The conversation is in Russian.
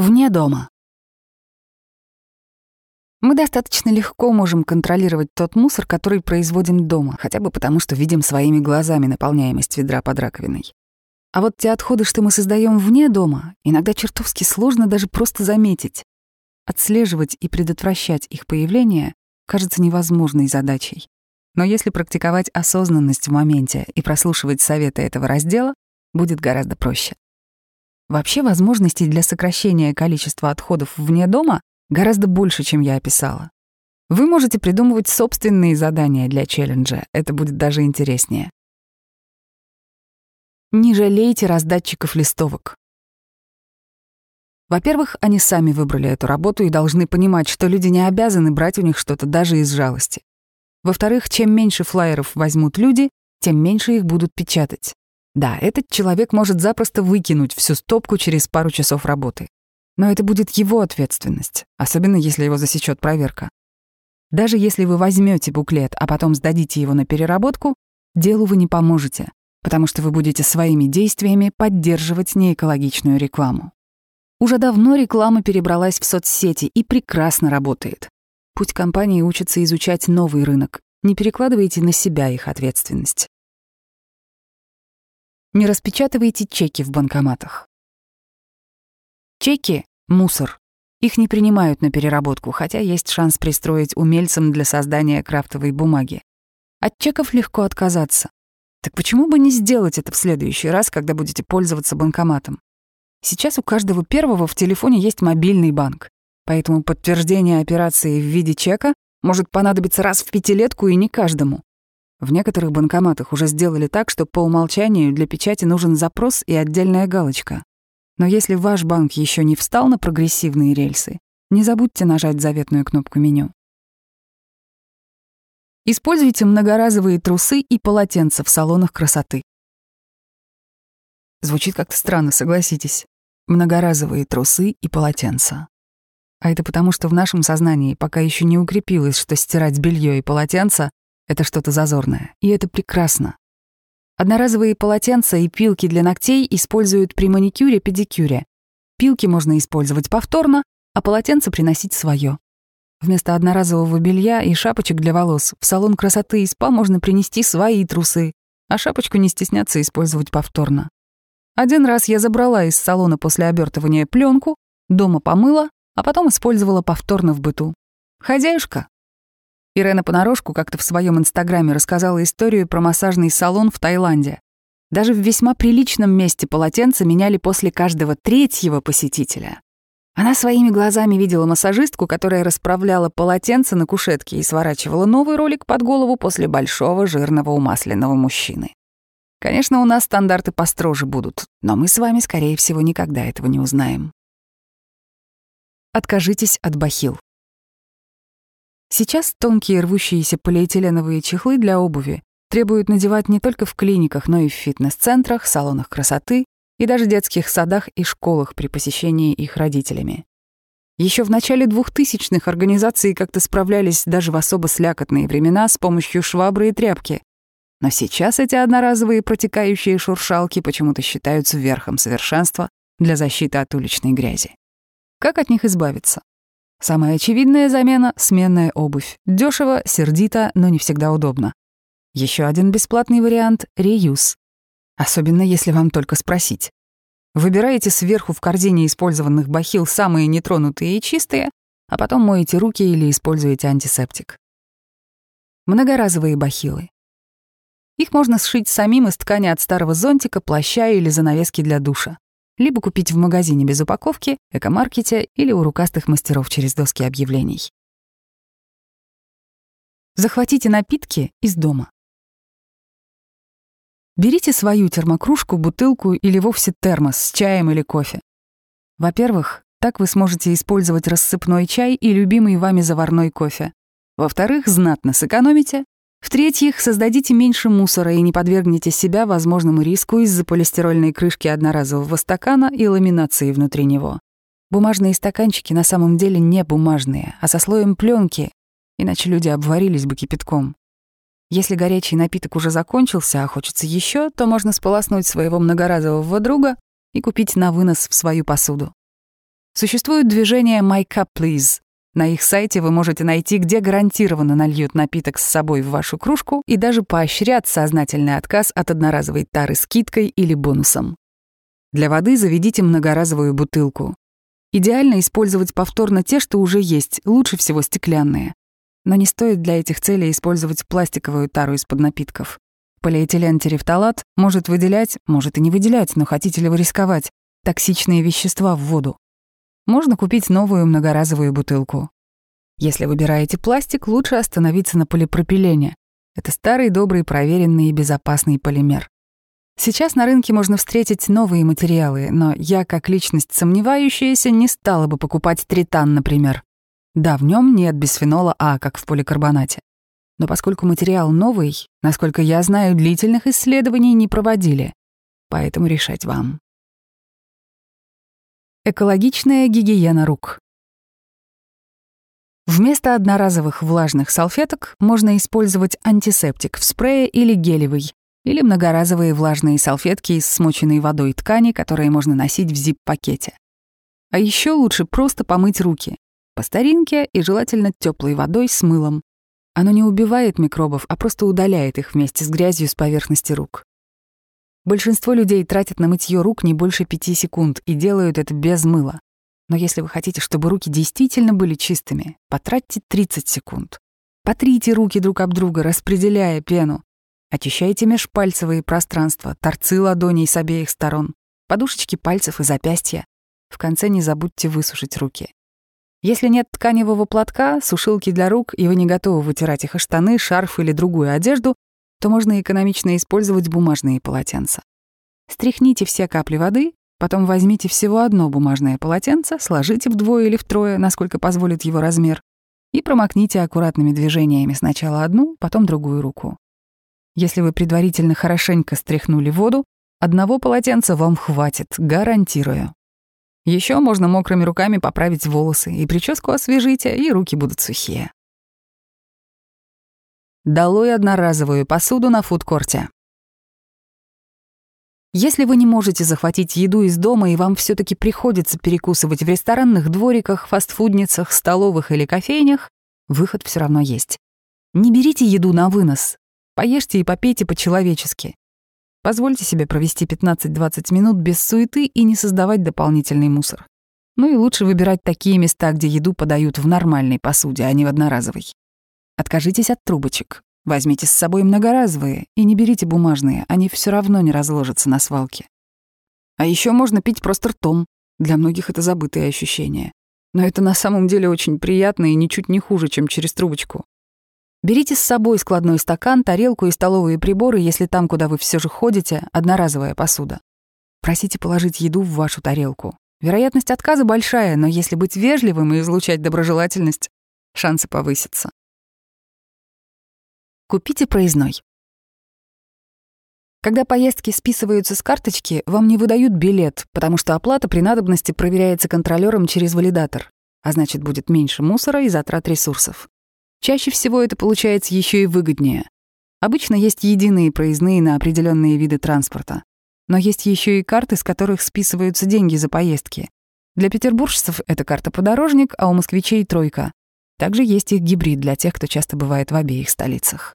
вне дома. Мы достаточно легко можем контролировать тот мусор, который производим дома, хотя бы потому, что видим своими глазами наполняемость ведра под раковиной. А вот те отходы, что мы создаем вне дома, иногда чертовски сложно даже просто заметить. Отслеживать и предотвращать их появление кажется невозможной задачей. Но если практиковать осознанность в моменте и прослушивать советы этого раздела, будет гораздо проще. Вообще возможностей для сокращения количества отходов вне дома гораздо больше, чем я описала. Вы можете придумывать собственные задания для челленджа, это будет даже интереснее. Не жалейте раздатчиков листовок. Во-первых, они сами выбрали эту работу и должны понимать, что люди не обязаны брать у них что-то даже из жалости. Во-вторых, чем меньше флаеров возьмут люди, тем меньше их будут печатать. Да, этот человек может запросто выкинуть всю стопку через пару часов работы. Но это будет его ответственность, особенно если его засечет проверка. Даже если вы возьмете буклет, а потом сдадите его на переработку, делу вы не поможете, потому что вы будете своими действиями поддерживать неэкологичную рекламу. Уже давно реклама перебралась в соцсети и прекрасно работает. Путь компании учится изучать новый рынок. Не перекладывайте на себя их ответственность не распечатывайте чеки в банкоматах. Чеки — мусор. Их не принимают на переработку, хотя есть шанс пристроить умельцам для создания крафтовой бумаги. От чеков легко отказаться. Так почему бы не сделать это в следующий раз, когда будете пользоваться банкоматом? Сейчас у каждого первого в телефоне есть мобильный банк, поэтому подтверждение операции в виде чека может понадобиться раз в пятилетку и не каждому. В некоторых банкоматах уже сделали так, что по умолчанию для печати нужен запрос и отдельная галочка. Но если ваш банк еще не встал на прогрессивные рельсы, не забудьте нажать заветную кнопку меню. Используйте многоразовые трусы и полотенца в салонах красоты. Звучит как-то странно, согласитесь. Многоразовые трусы и полотенца. А это потому, что в нашем сознании пока еще не укрепилось, что стирать белье и полотенца это что-то зазорное, и это прекрасно. Одноразовые полотенца и пилки для ногтей используют при маникюре-педикюре. Пилки можно использовать повторно, а полотенце приносить свое. Вместо одноразового белья и шапочек для волос в салон красоты и спа можно принести свои трусы, а шапочку не стесняться использовать повторно. Один раз я забрала из салона после обертывания пленку, дома помыла, а потом использовала повторно в быту. Хозяюшка, Ирена понарошку как-то в своем инстаграме рассказала историю про массажный салон в Таиланде. Даже в весьма приличном месте полотенца меняли после каждого третьего посетителя. Она своими глазами видела массажистку, которая расправляла полотенце на кушетке и сворачивала новый ролик под голову после большого жирного умасленного мужчины. Конечно, у нас стандарты построже будут, но мы с вами, скорее всего, никогда этого не узнаем. Откажитесь от бахил. Сейчас тонкие рвущиеся полиэтиленовые чехлы для обуви требуют надевать не только в клиниках, но и в фитнес-центрах, салонах красоты и даже детских садах и школах при посещении их родителями. Еще в начале 2000-х организации как-то справлялись даже в особо слякотные времена с помощью швабры и тряпки. Но сейчас эти одноразовые протекающие шуршалки почему-то считаются верхом совершенства для защиты от уличной грязи. Как от них избавиться? Самая очевидная замена — сменная обувь. Дешево, сердито, но не всегда удобно. Еще один бесплатный вариант — реюз. Особенно если вам только спросить. Выбираете сверху в корзине использованных бахил самые нетронутые и чистые, а потом моете руки или используете антисептик. Многоразовые бахилы. Их можно сшить самим из ткани от старого зонтика, плаща или занавески для душа либо купить в магазине без упаковки, экомаркете или у рукастых мастеров через доски объявлений. Захватите напитки из дома. Берите свою термокружку, бутылку или вовсе термос с чаем или кофе. Во-первых, так вы сможете использовать рассыпной чай и любимый вами заварной кофе. Во-вторых, знатно сэкономите, в-третьих, создадите меньше мусора и не подвергните себя возможному риску из-за полистирольной крышки одноразового стакана и ламинации внутри него. Бумажные стаканчики на самом деле не бумажные, а со слоем пленки, иначе люди обварились бы кипятком. Если горячий напиток уже закончился, а хочется еще, то можно сполоснуть своего многоразового друга и купить на вынос в свою посуду. Существует движение «My Cup, Please», на их сайте вы можете найти, где гарантированно нальют напиток с собой в вашу кружку и даже поощрят сознательный отказ от одноразовой тары скидкой или бонусом. Для воды заведите многоразовую бутылку. Идеально использовать повторно те, что уже есть, лучше всего стеклянные. Но не стоит для этих целей использовать пластиковую тару из-под напитков. Полиэтилен терефталат может выделять, может и не выделять, но хотите ли вы рисковать, токсичные вещества в воду можно купить новую многоразовую бутылку. Если выбираете пластик, лучше остановиться на полипропилене. Это старый, добрый, проверенный и безопасный полимер. Сейчас на рынке можно встретить новые материалы, но я, как личность сомневающаяся, не стала бы покупать тритан, например. Да, в нем нет бисфенола А, как в поликарбонате. Но поскольку материал новый, насколько я знаю, длительных исследований не проводили. Поэтому решать вам. Экологичная гигиена рук. Вместо одноразовых влажных салфеток можно использовать антисептик в спрее или гелевый, или многоразовые влажные салфетки из смоченной водой ткани, которые можно носить в зип-пакете. А еще лучше просто помыть руки. По старинке и желательно теплой водой с мылом. Оно не убивает микробов, а просто удаляет их вместе с грязью с поверхности рук. Большинство людей тратят на мытье рук не больше пяти секунд и делают это без мыла. Но если вы хотите, чтобы руки действительно были чистыми, потратьте 30 секунд. Потрите руки друг об друга, распределяя пену. Очищайте межпальцевые пространства, торцы ладоней с обеих сторон, подушечки пальцев и запястья. В конце не забудьте высушить руки. Если нет тканевого платка, сушилки для рук, и вы не готовы вытирать их о штаны, шарф или другую одежду, то можно экономично использовать бумажные полотенца. Стряхните все капли воды, потом возьмите всего одно бумажное полотенце, сложите вдвое или втрое, насколько позволит его размер, и промокните аккуратными движениями сначала одну, потом другую руку. Если вы предварительно хорошенько стряхнули воду, одного полотенца вам хватит, гарантирую. Еще можно мокрыми руками поправить волосы, и прическу освежите, и руки будут сухие долой одноразовую посуду на фудкорте. Если вы не можете захватить еду из дома и вам все таки приходится перекусывать в ресторанных двориках, фастфудницах, столовых или кофейнях, выход все равно есть. Не берите еду на вынос. Поешьте и попейте по-человечески. Позвольте себе провести 15-20 минут без суеты и не создавать дополнительный мусор. Ну и лучше выбирать такие места, где еду подают в нормальной посуде, а не в одноразовой. Откажитесь от трубочек. Возьмите с собой многоразовые и не берите бумажные, они все равно не разложатся на свалке. А еще можно пить просто ртом. Для многих это забытые ощущения. Но это на самом деле очень приятно и ничуть не хуже, чем через трубочку. Берите с собой складной стакан, тарелку и столовые приборы, если там, куда вы все же ходите, одноразовая посуда. Просите положить еду в вашу тарелку. Вероятность отказа большая, но если быть вежливым и излучать доброжелательность, шансы повысятся. Купите проездной. Когда поездки списываются с карточки, вам не выдают билет, потому что оплата при надобности проверяется контролёром через валидатор, а значит, будет меньше мусора и затрат ресурсов. Чаще всего это получается еще и выгоднее. Обычно есть единые проездные на определенные виды транспорта. Но есть еще и карты, с которых списываются деньги за поездки. Для петербуржцев это карта «Подорожник», а у москвичей — «Тройка». Также есть их гибрид для тех, кто часто бывает в обеих столицах.